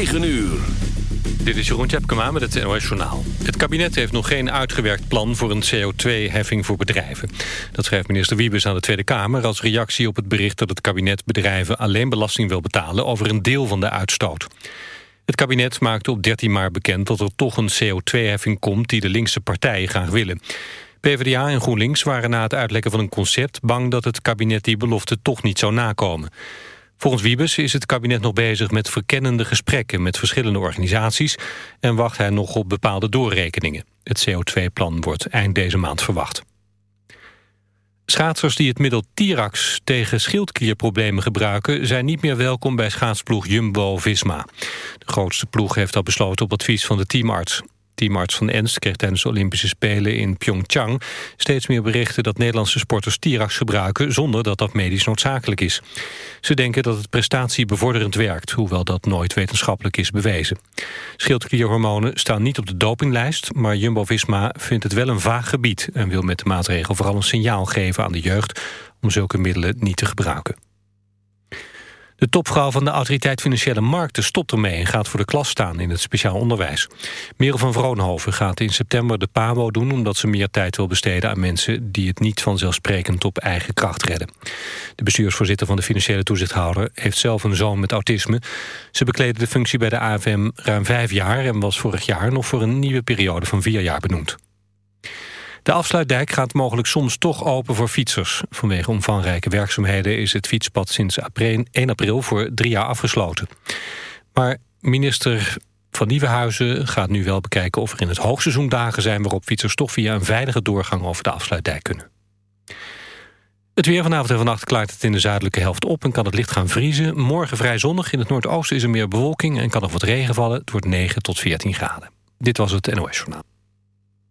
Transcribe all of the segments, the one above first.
9 uur. Dit is Jeroen Tjepkema met het NOS Journaal. Het kabinet heeft nog geen uitgewerkt plan voor een CO2-heffing voor bedrijven. Dat schrijft minister Wiebes aan de Tweede Kamer... als reactie op het bericht dat het kabinet bedrijven alleen belasting wil betalen... over een deel van de uitstoot. Het kabinet maakte op 13 maart bekend dat er toch een CO2-heffing komt... die de linkse partijen graag willen. PvdA en GroenLinks waren na het uitlekken van een concept... bang dat het kabinet die belofte toch niet zou nakomen. Volgens Wiebes is het kabinet nog bezig met verkennende gesprekken met verschillende organisaties en wacht hij nog op bepaalde doorrekeningen. Het CO2-plan wordt eind deze maand verwacht. Schaatsers die het middel Tirax tegen schildklierproblemen gebruiken... zijn niet meer welkom bij schaatsploeg Jumbo-Visma. De grootste ploeg heeft dat besloten op advies van de teamarts. Teamarts van Enst kreeg tijdens de Olympische Spelen in Pyeongchang... steeds meer berichten dat Nederlandse sporters Tirax gebruiken... zonder dat dat medisch noodzakelijk is. Ze denken dat het prestatiebevorderend werkt... hoewel dat nooit wetenschappelijk is bewezen. Schildklierhormonen staan niet op de dopinglijst... maar Jumbo-Visma vindt het wel een vaag gebied... en wil met de maatregel vooral een signaal geven aan de jeugd... om zulke middelen niet te gebruiken. De topvrouw van de Autoriteit Financiële Markten stopt ermee... en gaat voor de klas staan in het speciaal onderwijs. Merel van Vroonhoven gaat in september de PABO doen... omdat ze meer tijd wil besteden aan mensen... die het niet vanzelfsprekend op eigen kracht redden. De bestuursvoorzitter van de financiële toezichthouder... heeft zelf een zoon met autisme. Ze bekleedde de functie bij de AFM ruim vijf jaar... en was vorig jaar nog voor een nieuwe periode van vier jaar benoemd. De afsluitdijk gaat mogelijk soms toch open voor fietsers. Vanwege omvangrijke werkzaamheden is het fietspad sinds 1 april voor drie jaar afgesloten. Maar minister van Nieuwenhuizen gaat nu wel bekijken of er in het hoogseizoen dagen zijn waarop fietsers toch via een veilige doorgang over de afsluitdijk kunnen. Het weer vanavond en vannacht klaart het in de zuidelijke helft op en kan het licht gaan vriezen. Morgen vrij zonnig. In het noordoosten is er meer bewolking en kan er wat regen vallen. Het wordt 9 tot 14 graden. Dit was het NOS Journaal.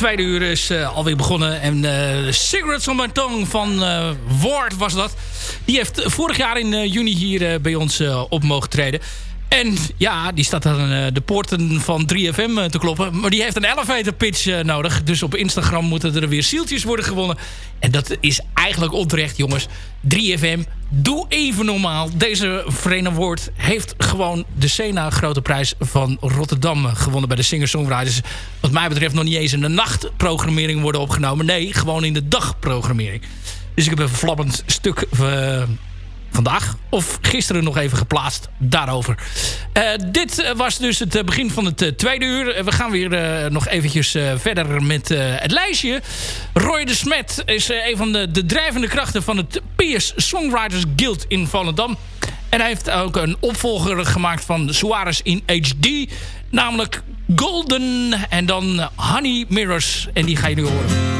Tweede uur is uh, alweer begonnen. En uh, Cigarettes on My Tongue van uh, Ward was dat. Die heeft vorig jaar in juni hier bij ons op mogen treden. En ja, die staat aan de poorten van 3FM uh, te kloppen. Maar die heeft een elevator pitch nodig. Dus op Instagram moeten er weer zieltjes worden gewonnen. En dat is eigenlijk onterecht, jongens. 3FM, doe even normaal. Deze Verenigd Woord heeft gewoon de Sena Grote Prijs van Rotterdam gewonnen bij de Singer-Songwriters. Wat mij betreft nog niet eens in de nachtprogrammering worden opgenomen. Nee, gewoon in de dagprogrammering. Dus ik heb een flappend stuk uh, vandaag of gisteren nog even geplaatst daarover. Uh, dit was dus het begin van het tweede uur. we gaan weer nog eventjes verder met het lijstje. Roy de Smet is een van de, de drijvende krachten van het PS Songwriters Guild in Volendam. En hij heeft ook een opvolger gemaakt van Suarez in HD. Namelijk Golden en dan Honey Mirrors. En die ga je nu horen.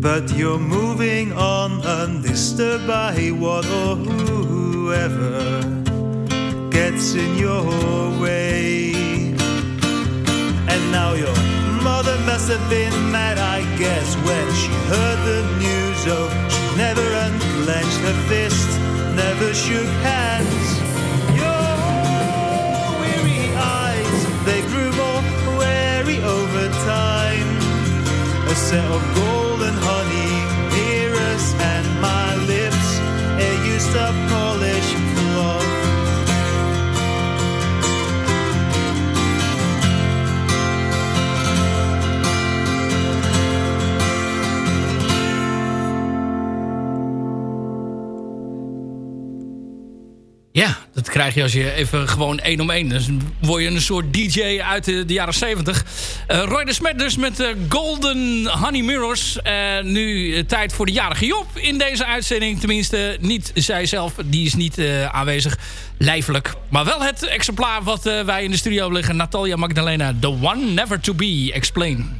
But you're moving on undisturbed by what or whoever gets in your way. And now your mother must have been mad, I guess, when she heard the news. Oh, she never unclenched her fist, never shook hands. Your weary eyes, they grew more wary over time. A set of gold a krijg je als je even gewoon één om één. Dan word je een soort DJ uit de, jaren 70. Uh, eh, Roy de Smet dus met uh, Golden Honey Mirrors. Nu tijd voor de jarige Job in deze uitzending. Tenminste, niet zij zelf. Die is niet aanwezig, lijfelijk. Maar wel het exemplaar wat wij in de studio liggen. Natalia Magdalena, The One Never To Be. Explain.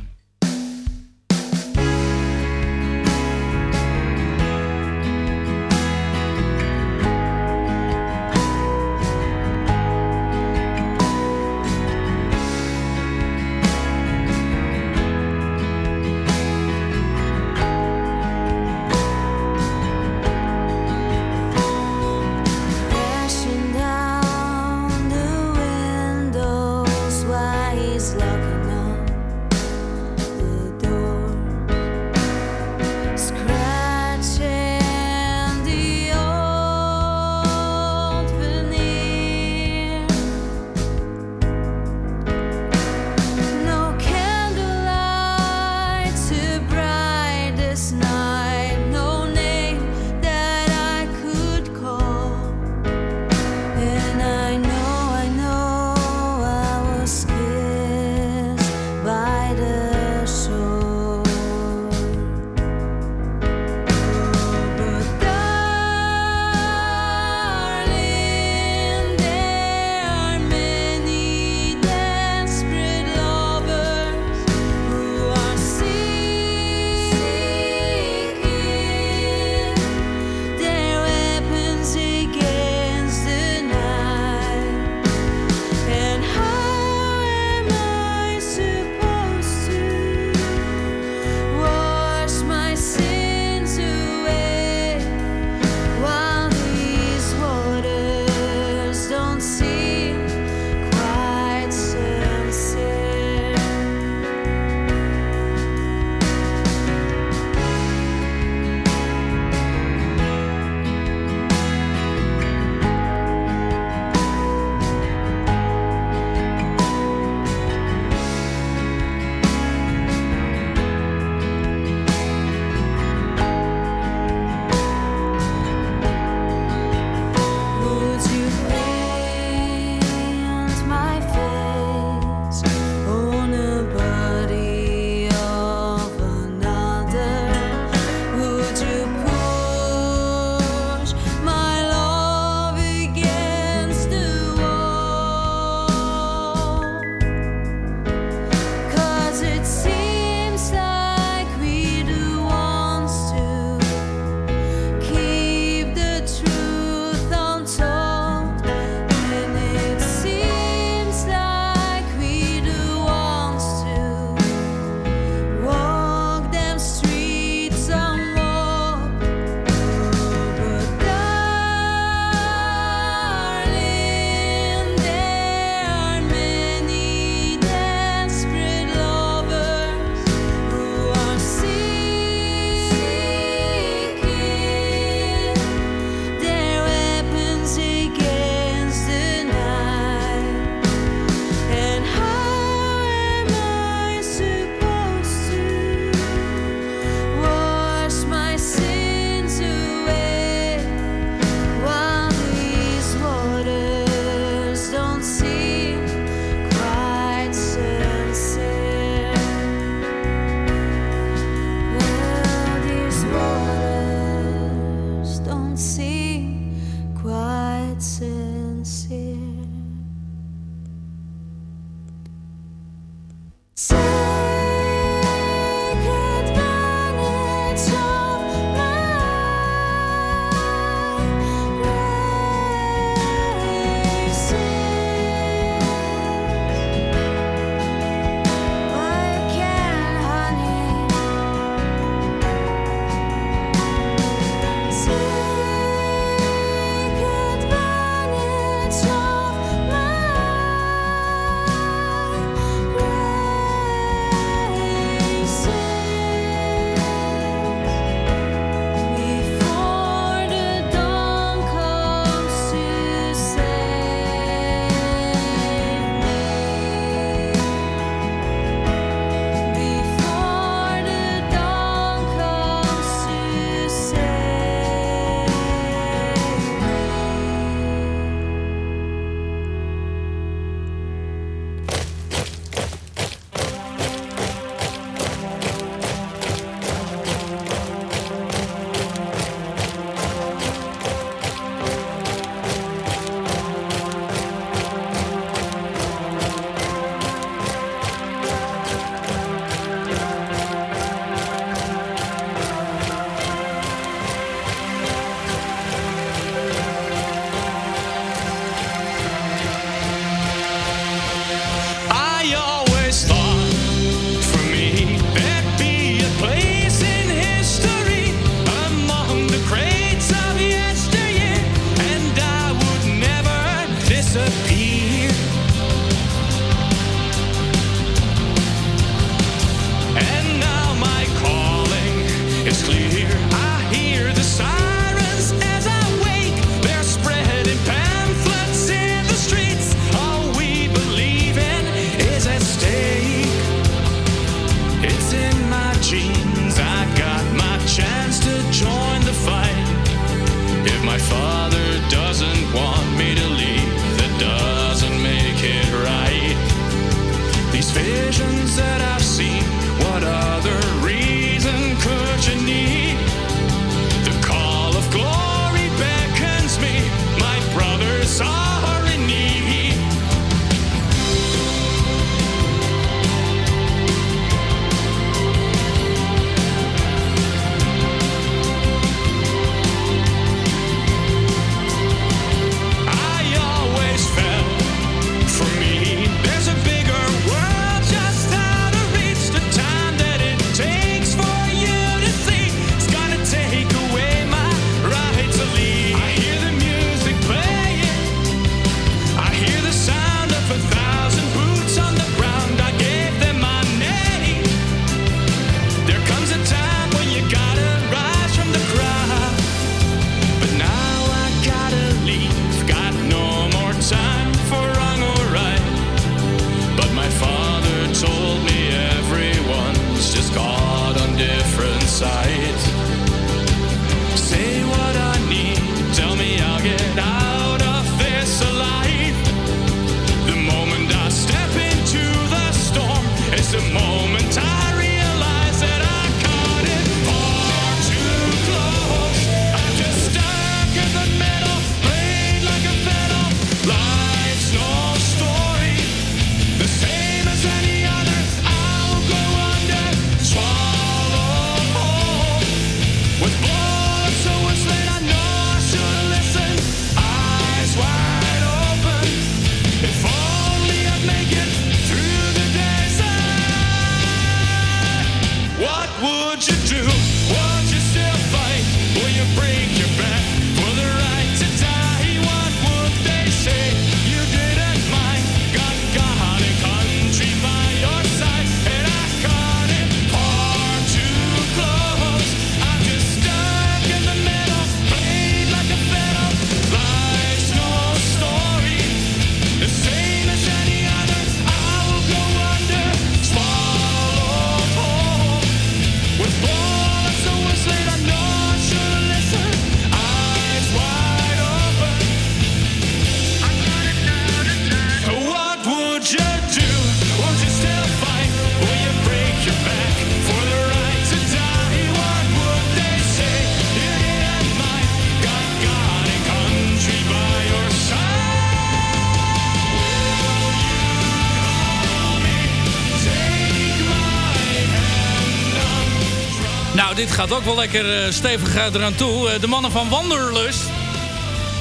Gaat ook wel lekker stevig eraan toe. de mannen van Wanderlust.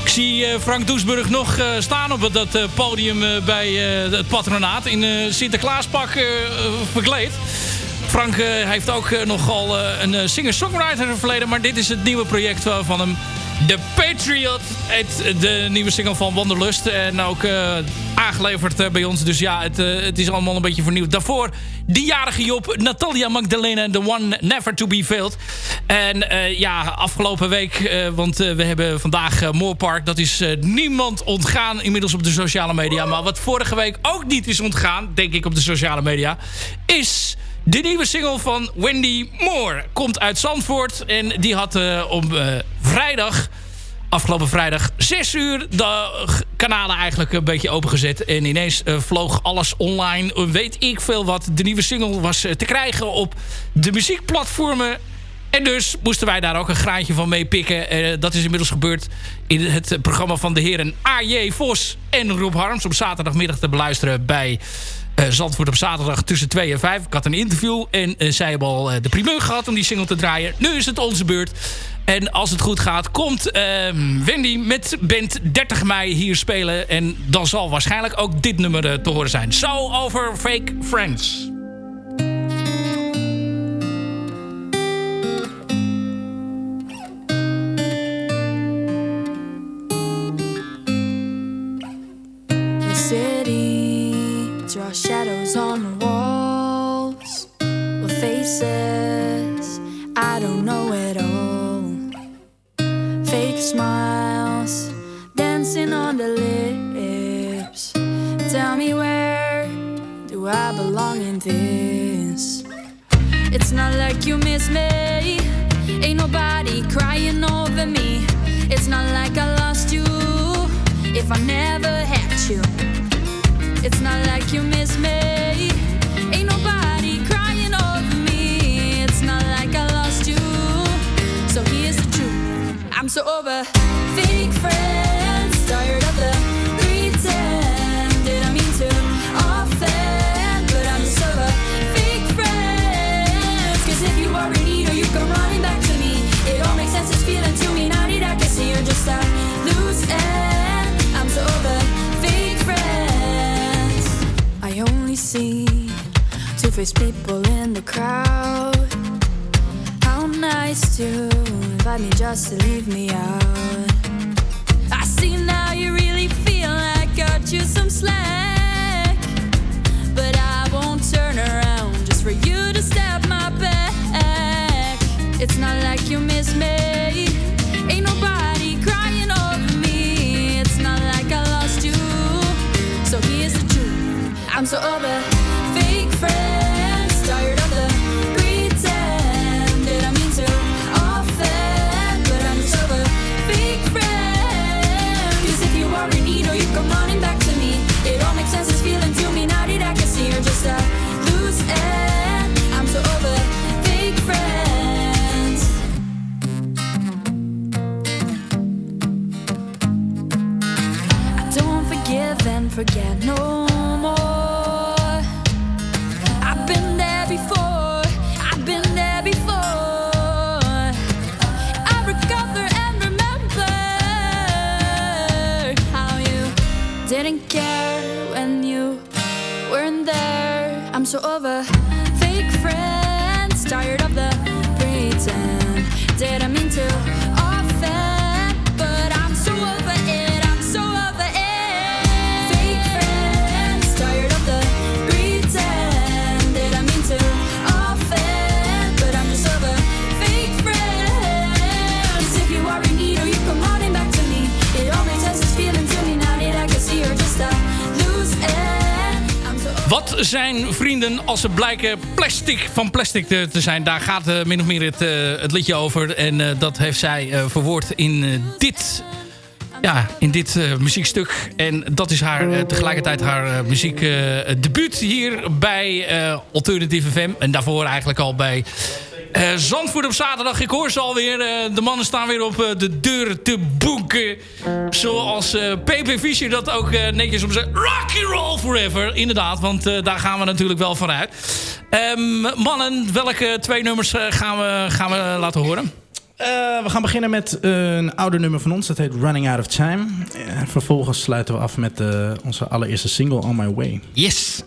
Ik zie Frank Doesburg nog staan op dat podium bij het patronaat. In Sinterklaaspak verkleed. Frank heeft ook nogal een singer-songwriter verleden. Maar dit is het nieuwe project van hem. The Patriot de nieuwe single van Wanderlust. En ook uh, aangeleverd uh, bij ons. Dus ja, het, uh, het, is allemaal een beetje vernieuwd. Daarvoor die jarige Job, Natalia Magdalena, The One Never To Be Failed. En ja, afgelopen week, want we hebben vandaag Moorpark. Dat is niemand ontgaan inmiddels op de sociale media. Maar wat vorige week ook niet is ontgaan, denk ik op de sociale media, is... De nieuwe single van Wendy Moore komt uit Zandvoort. En die had uh, om uh, vrijdag, afgelopen vrijdag, 6 uur de kanalen eigenlijk een beetje opengezet. En ineens uh, vloog alles online. Weet ik veel wat. De nieuwe single was te krijgen op de muziekplatformen. En dus moesten wij daar ook een graantje van mee pikken. dat is inmiddels gebeurd in het programma van de heren A.J. Vos en Rob Harms. Op zaterdagmiddag te beluisteren bij Zandvoort op zaterdag tussen 2 en 5. Ik had een interview en uh, zij hebben al uh, de primeur gehad om die single te draaien. Nu is het onze beurt. En als het goed gaat, komt ehm, Wendy met band 30 mei hier spelen. En dan zal waarschijnlijk ook dit nummer te horen zijn. So over Fake Friends. It's not like you miss me. Ain't nobody crying over me. It's not like I lost you. So here's the truth. I'm so over no zijn vrienden als ze blijken plastic van plastic te, te zijn? Daar gaat eh, min of meer het, eh, het liedje over. En eh, dat heeft zij verwoord in dit... Ja, in dit muziekstuk. En dat is haar tegelijkertijd haar muziekdebuut hier bij Alternative FM. En daarvoor eigenlijk al bij Uh, Zandvoort op zaterdag, ik hoor ze alweer. Uh, de mannen staan weer op uh, de deur te boeken. Zoals PP Fischer dat ook netjes om zijn Rocky Roll Forever. Inderdaad, want daar gaan we natuurlijk wel vanuit. Um, mannen, welke twee nummers gaan, we, gaan we laten horen? we gaan beginnen met een oude nummer van ons. Dat heet Running Out of Time. vervolgens sluiten we af met onze allereerste single On My Way. Yes,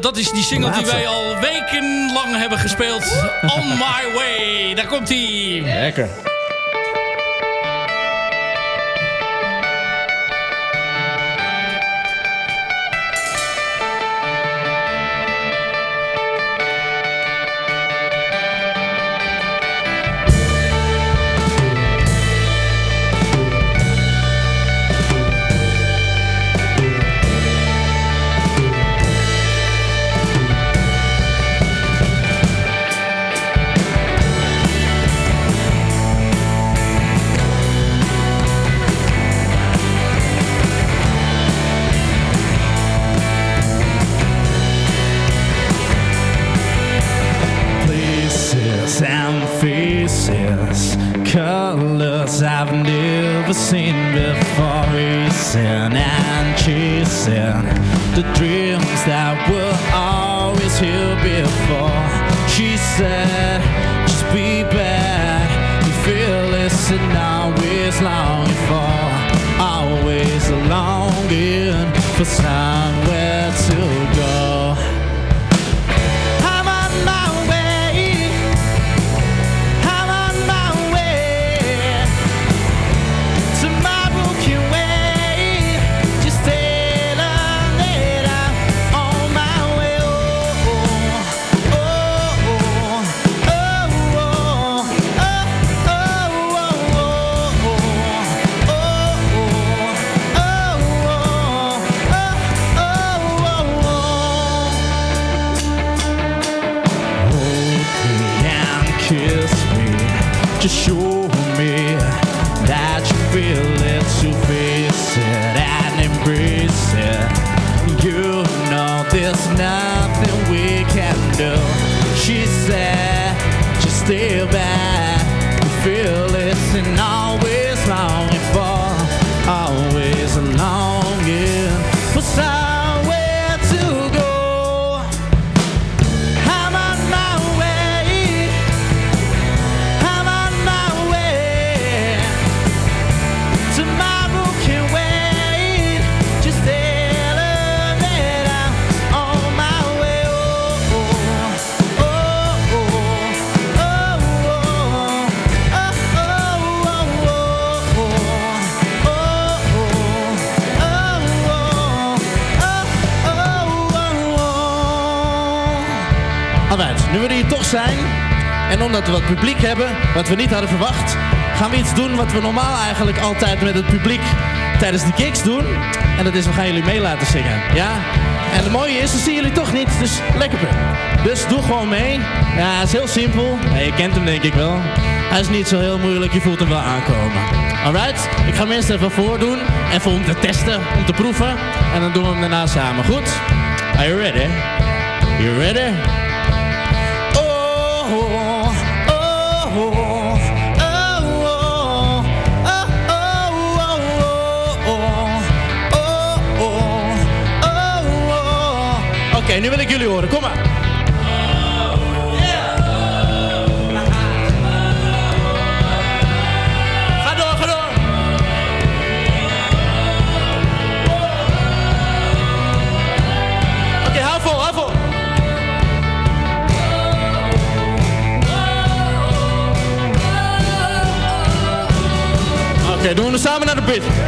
dat is die single die wij al wekenlang hebben gespeeld. On My Way. Daar komt hij. Lekker. Faces, colors I've never seen before. Racing and chasing the dreams that were always here before. She said, just be back. You feel this and always longing for, always longing for somewhere en omdat we wat publiek hebben, wat we niet hadden verwacht, gaan we iets doen wat we normaal eigenlijk altijd met het publiek tijdens de gigs doen. En dat is, we gaan jullie mee laten zingen. Ja? En het mooie is, we zien jullie toch niet, dus lekker. Dus doe gewoon mee. Ja, het is heel simpel. Je kent hem denk ik wel. Hij is niet zo heel moeilijk, je voelt hem wel aankomen. Alright, ik ga hem eerst even voordoen. Even om te testen, om te proeven. En dan doen we hem daarna samen. Goed? Are you ready? You ready? Oké, doen we samen naar de beat.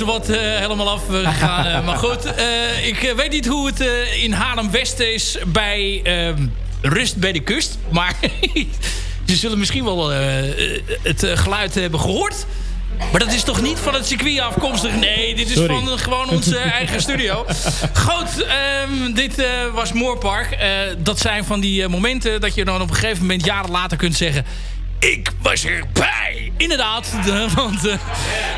Wat uh, helemaal afgegaan. Uh, maar goed, uh, ik weet niet hoe het in Haarlem-West is bij ehm, Rust bij de Kust. Maar ze zullen misschien wel het geluid hebben gehoord. Maar dat is toch niet van het circuit afkomstig? Nee, dit is van gewoon onze eigen studio. Goed, um, dit uh, was Moorpark. Uh, dat zijn van die momenten dat je dan op een gegeven moment jaren later kunt zeggen... Ik was erbij. Inderdaad. want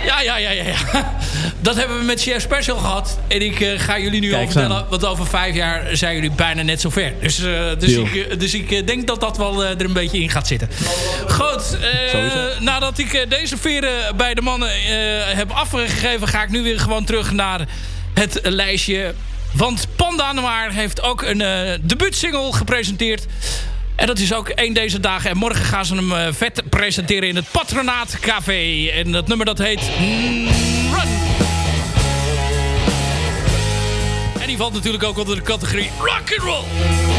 ja, ja, ja, ja, ja. Dat hebben we met Chef Special gehad. En ik uh, ga jullie nu al vertellen. Want over vijf jaar zijn jullie bijna net zo ver. Dus, uh, dus, ik, dus ik denk dat dat wel er een beetje in gaat zitten. Goed. nadat ik deze veren bij de mannen heb afgegeven... ga ik nu weer gewoon terug naar het lijstje. Want Panda Noir heeft ook een debuutsingle gepresenteerd... En dat is ook één deze dagen. En morgen gaan ze hem vet presenteren in het Patronaat Café. En dat nummer dat heet Die valt natuurlijk ook onder de categorie rock and roll.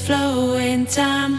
Flow in time.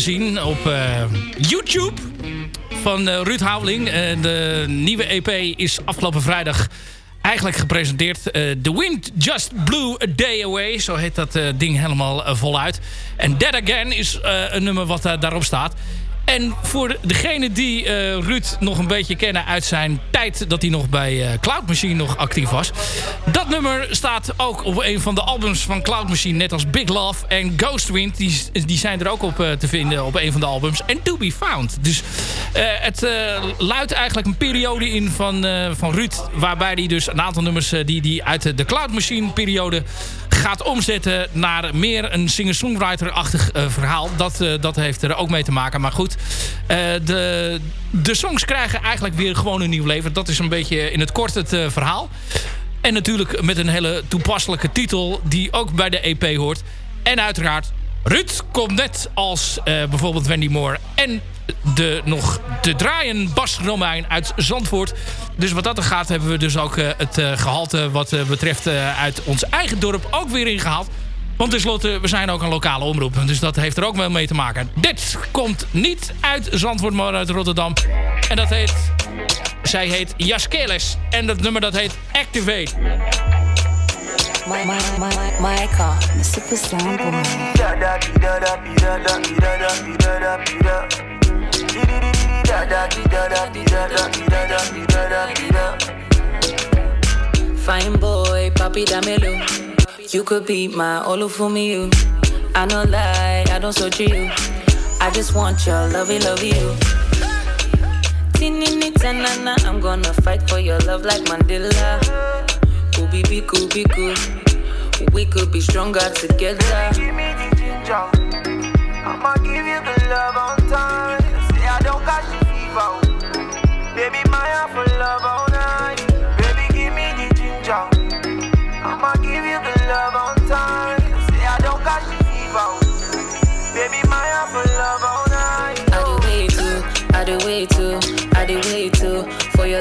Zien op eh, YouTube van eh, Ruud Houweling. Eh, de nieuwe EP is afgelopen vrijdag eigenlijk gepresenteerd. The Wind Just Blew a Day Away. Zo heet dat ding helemaal voluit. En Dead Again is een nummer wat daarop staat. En voor degene die eh, Ruud nog een beetje kennen uit zijn tijd... dat hij nog bij Cloud Machine nog actief was. Nummer staat ook op een van de albums van Cloud Machine. Net als Big Love en Ghost Wind. Die, die zijn er ook op eh, te vinden op een van de albums. En To Be Found. Dus eh, het eh, luidt eigenlijk een periode in van, eh, van Ruud... waarbij hij dus een aantal nummers die hij uit de Cloud Machine periode gaat omzetten naar meer een singer-songwriter-achtig verhaal. Dat, dat heeft er ook mee te maken. Maar goed, de, de songs krijgen eigenlijk weer gewoon een nieuw leven. Dat is een beetje in het kort het verhaal. En natuurlijk met een hele toepasselijke titel die ook bij de EP hoort. En uiteraard, Ruud komt net als eh, bijvoorbeeld Wendy Moore en de nog te draaien Bas Romein uit Zandvoort. Dus wat dat er gaat hebben we dus ook eh, het eh, gehalte wat betreft uit ons eigen dorp ook weer ingehaald. Want tenslotte, we zijn ook een lokale omroep. Dus dat heeft er ook wel mee te maken. Dit komt niet uit Zandvoort, maar uit Rotterdam. En dat heet... Zij heet Jaskeles. En dat nummer dat heet Activate. My, my, my, my, my car, the super sound boy. Fine boy, papi damelo. You could be my all for me, you. I no lie, I don't search you. I just want your lovey, love you. Tinini tanana, I'm gonna fight for your love like Mandela. Could be, cool. We could be stronger together. Give me the ginger. I'ma give you the love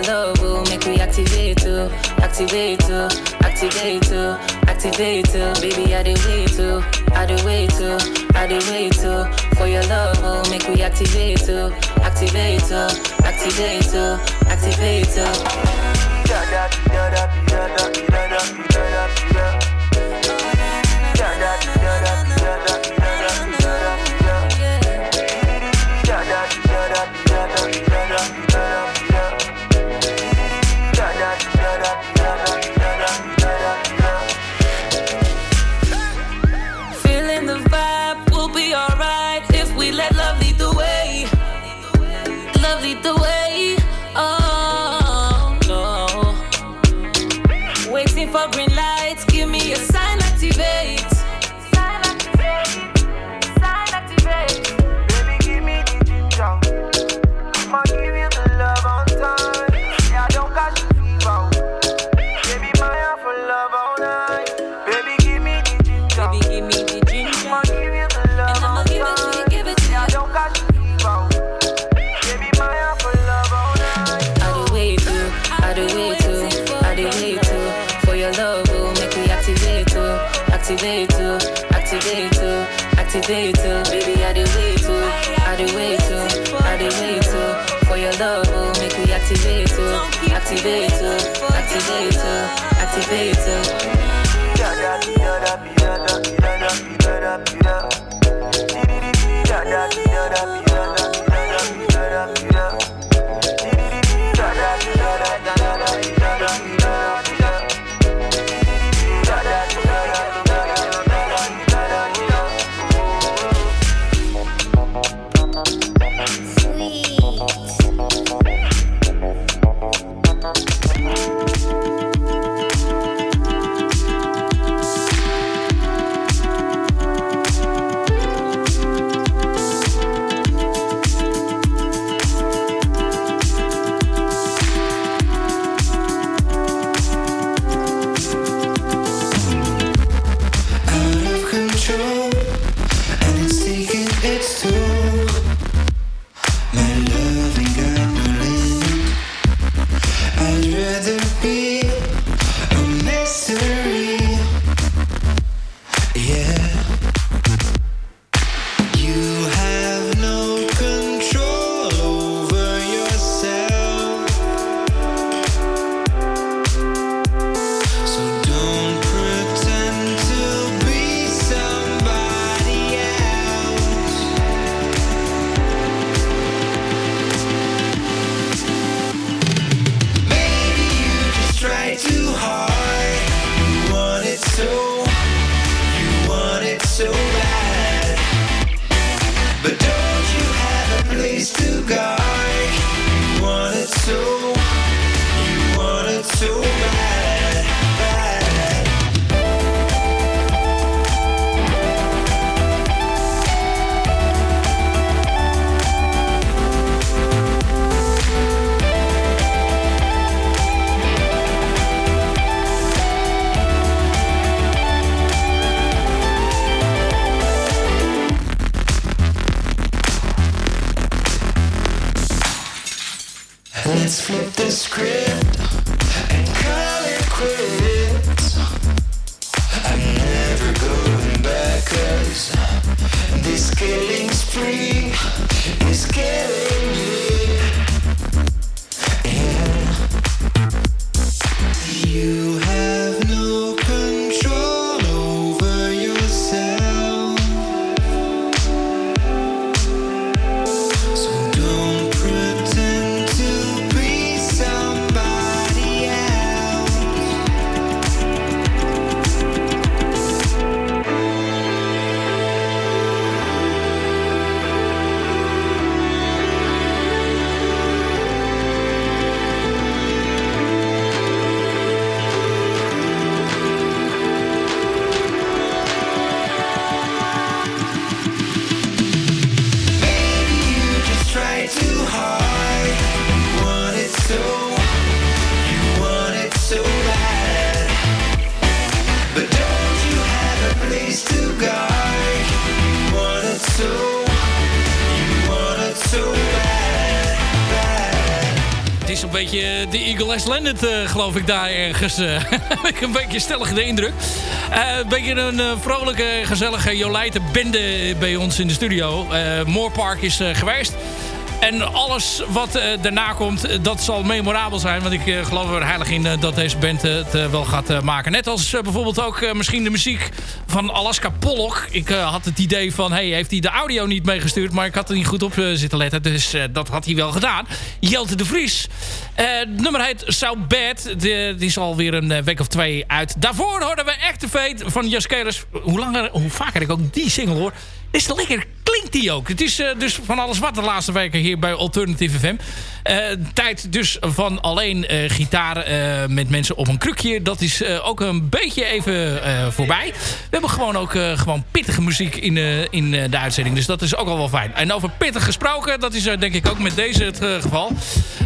love, oh, make me activate, oh, activate, oh, activate, oh, activate, oh, baby, I do wait, oh, I do wait, oh, I did wait, oh, for your love, oh, make me activate, oh, activate, oh, activate, oh, activate, oh. Landed, eh, geloof ik, daar ergens. eh. heb ik een beetje stellig de indruk. Eh, een beetje een vrolijke, gezellige Jolijte bende bij ons in de studio. Moorpark is geweest. En alles wat eh, daarna komt, eh, dat zal memorabel zijn. Want ik eh, geloof er heilig in dat deze band het wel gaat maken. Net als bijvoorbeeld ook misschien de muziek van Alaska Pollock. Ik had het idee van, hey, heeft hij de audio niet meegestuurd? Maar ik had er niet goed op zitten letten. Dus dat had hij wel gedaan. Jelte de Vries. Nummer heet So Bad. Die is alweer een week of twee uit. Daarvoor hoorden we Activate van Jaskeres. Hoe, langer, hoe vaker ik ook die single hoor... is lekker klinkt die ook. Het is eh, dus van alles wat de laatste weken hier bij Alternative FM. Eh, tijd dus van alleen eh, gitaar met mensen op een krukje. Dat is ook een beetje even voorbij. We hebben gewoon ook gewoon pittige muziek in, in de uitzending. Dus dat is ook al wel fijn. En over pittig gesproken, dat is denk ik ook met deze het geval.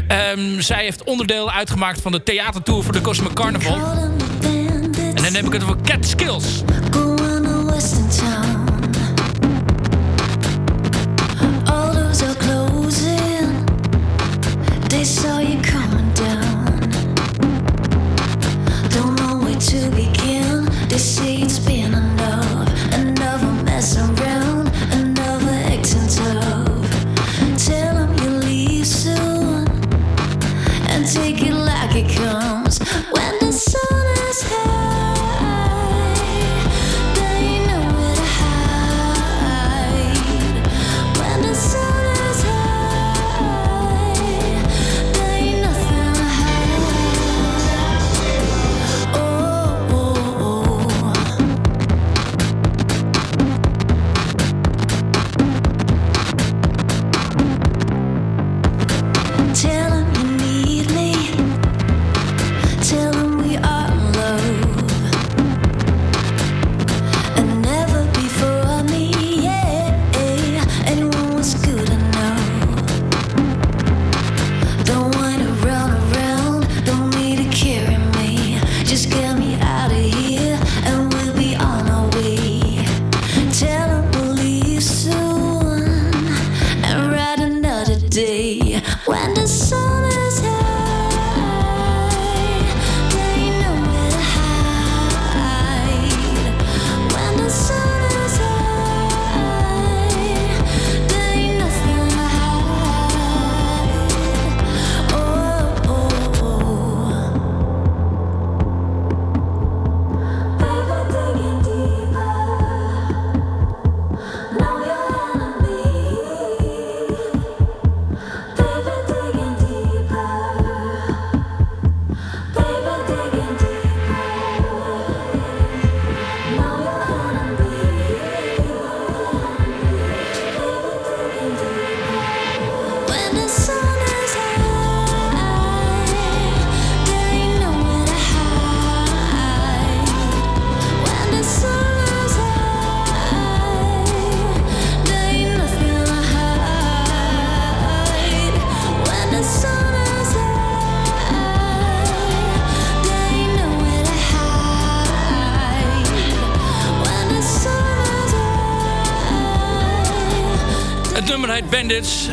Ehm, zij heeft onderdeel uitgemaakt van de theatertour voor de Cosmic Carnival. En dan heb ik het over Cat Skills.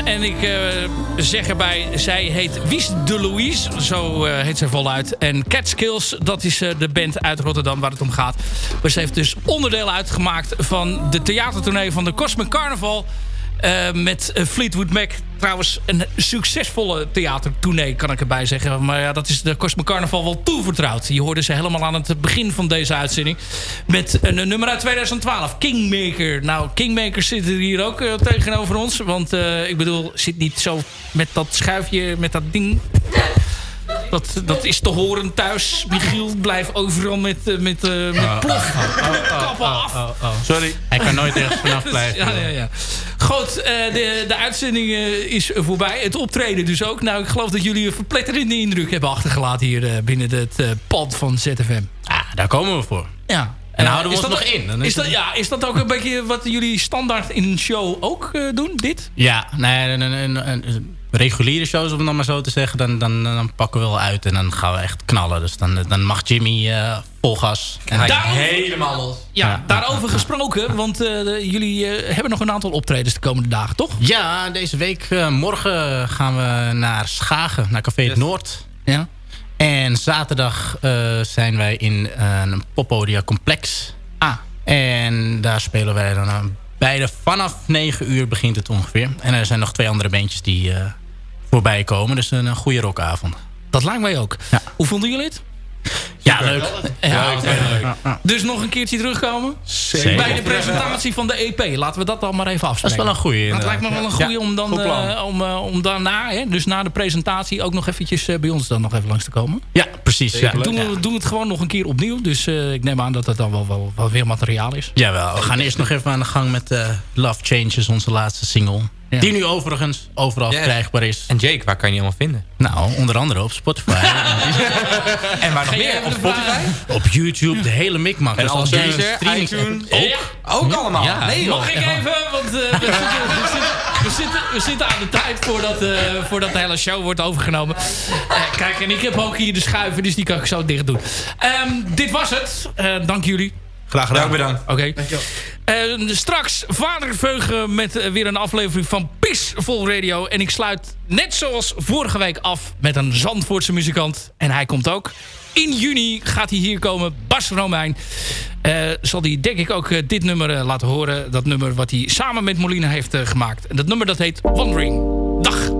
En ik eh, zeg erbij, zij heet Wies de Louise. Zo eh, heet zij voluit. En Catskills, dat is eh, de band uit Rotterdam waar het om gaat. Ze heeft dus onderdeel uitgemaakt van de theatertournee van de Cosmic Carnival. met Fleetwood Mac. Trouwens, een succesvolle theatertournee kan ik erbij zeggen. Maar ja, dat is de Cosmic Carnival wel toevertrouwd. Je hoorde ze helemaal aan het begin van deze uitzending. Met een, nummer uit 2012, Kingmaker. Nou, Kingmaker zitten hier ook eh, tegenover ons. Want eh, ik bedoel, zit niet zo met dat schuifje, met dat ding. Dat, dat is te horen thuis. Michiel, blijf overal met, eh, met, eh, met plof. Kappen af. Sorry, hij kan nooit ergens vanaf blijven. Ja, ja, ja. Goed, eh, de, de uitzending is voorbij. Het optreden dus ook. Nou, ik geloof dat jullie een verpletterende indruk hebben achtergelaten hier eh, binnen het eh, pand van ZFM. Ah, daar komen we voor. Ja. En houden we is ons dat nog in. Dan is is dat, het- ja, is dat ook een beetje wat jullie standaard in een show ook eh, doen, dit? Ja, nee, een, een, een, een- reguliere shows, om het dan maar zo te zeggen... dan, dan, dan pakken we wel uit en dan gaan we echt knallen. Dus dan, dan mag Jimmy eh vol gas. En Daar- Helemaal los. Ja, Ja. daarover gesproken, want eh, jullie eh, hebben nog een aantal optredens de komende dagen, toch? Ja, deze week, eh, morgen gaan we naar Schagen, naar Café het Noord. Ja. En zaterdag eh, zijn wij in een poppodia complex. Ah. En daar spelen wij dan aan beide vanaf 9 uur begint het ongeveer. En er zijn nog twee andere bandjes die eh, voorbij komen. Dus een, goede rockavond. Dat lijkt mij ook. Hoe vonden jullie het? Ja, leuk. Ja, Leuk. Dus nog een keertje terugkomen? Zeker. Bij de presentatie van de EP. Laten we dat dan maar even afspreken. Dat is wel een goeie, Dat lijkt me wel een goeie Ja, om dan eh, om, eh, om daarna, hè, dus na de presentatie, ook nog eventjes eh, bij ons dan nog even langs te komen. Ja, precies. Ja. Doen we doen het gewoon nog een keer opnieuw. Dus eh, ik neem aan dat het dan wel, wel, wel weer materiaal is. Jawel, we gaan eerst nog even aan de gang met eh, Love Changes, onze laatste single. Ja. Die nu overigens overal Yes. verkrijgbaar is. En Jake, waar kan je die allemaal vinden? Nou, onder andere op Spotify. En waar nog meer? Op de Spotify? op YouTube, de hele mikmak. En Dus al als je streaming-. Ook. Ook allemaal? Ja. Nee. Mag ik even, want eh, we, zitten, we, zitten, we, zitten, we zitten aan de tijd voordat, eh, voordat de hele show wordt overgenomen. Eh, kijk, en ik heb ook hier de schuiven, dus die kan ik zo dicht doen. Ehm, dit was het. Eh, dank jullie. Graag gedaan. Dank bedankt. Oké. Eh, straks Vaderveugen met eh, weer een aflevering van Peaceful Radio. En ik sluit net zoals vorige week af met een Zandvoortse muzikant. En hij komt ook. In juni gaat hij hier komen, Bas Romein. Eh, zal hij denk ik ook eh, dit nummer laten horen. Dat nummer wat hij samen met Molina heeft gemaakt. En dat nummer dat heet Wandering. Dag.